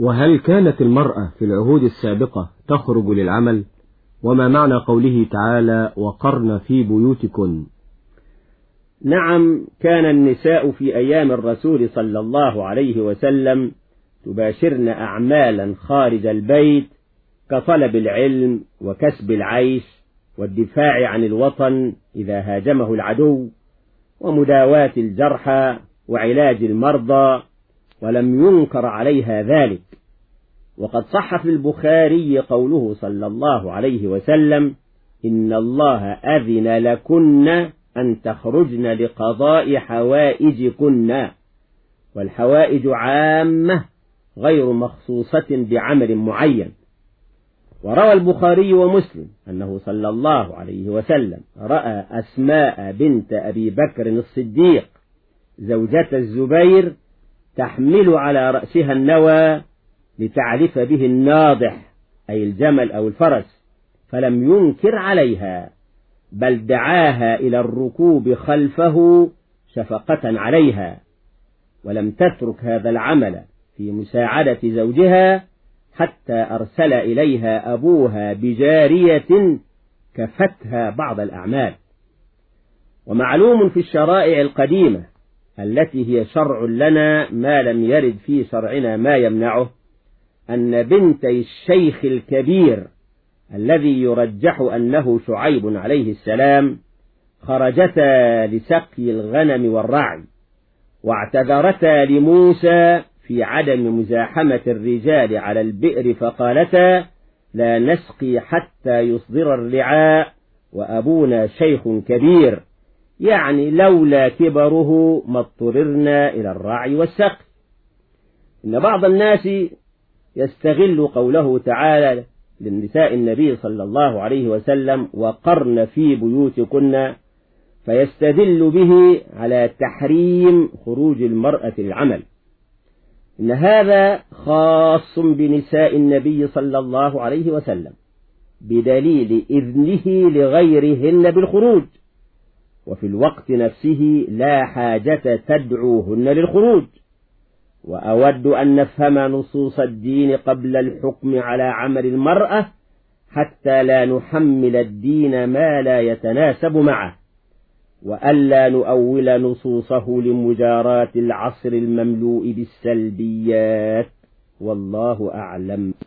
وهل كانت المرأة في العهود السابقة تخرج للعمل؟ وما معنى قوله تعالى وقرن في بيوتكن؟ نعم كان النساء في أيام الرسول صلى الله عليه وسلم تباشرن أعمالا خارج البيت كطلب العلم وكسب العيش والدفاع عن الوطن إذا هاجمه العدو ومداواة الجرحى وعلاج المرضى ولم ينكر عليها ذلك. وقد صح في البخاري قوله صلى الله عليه وسلم إن الله أذن لكن أن تخرجن لقضاء حوائجكن. والحوائج عامة غير مخصوصة بعمل معين. وروى البخاري ومسلم أنه صلى الله عليه وسلم رأى أسماء بنت أبي بكر الصديق زوجة الزبير تحمل على رأسها النوى لتعرف به الناضح أي الجمل أو الفرس فلم ينكر عليها بل دعاها إلى الركوب خلفه شفقة عليها ولم تترك هذا العمل في مساعدة زوجها حتى أرسل إليها أبوها بجارية كفتها بعض الأعمال. ومعلوم في الشرائع القديمة التي هي شرع لنا ما لم يرد في شرعنا ما يمنعه أن بنتي الشيخ الكبير الذي يرجح أنه شعيب عليه السلام خرجتا لسقي الغنم والرعي واعتذرتا لموسى في عدم مزاحمة الرجال على البئر فقالتا لا نسقي حتى يصدر الرعاء وأبونا شيخ كبير يعني لولا كبره ما اضطررنا إلى الرعي والسقي إن بعض الناس يستغل قوله تعالى للنساء النبي صلى الله عليه وسلم وقرن في بيوتكن فيستدل به على تحريم خروج المرأة للعمل. إن هذا خاص بنساء النبي صلى الله عليه وسلم بدليل إذنه لغيرهن بالخروج. وفي الوقت نفسه لا حاجة تدعوهن للخروج. وأود أن نفهم نصوص الدين قبل الحكم على عمل المرأة حتى لا نحمل الدين ما لا يتناسب معه. وألا نؤول نصوصه لمجاراة العصر المملوء بالسلبيات. والله أعلم.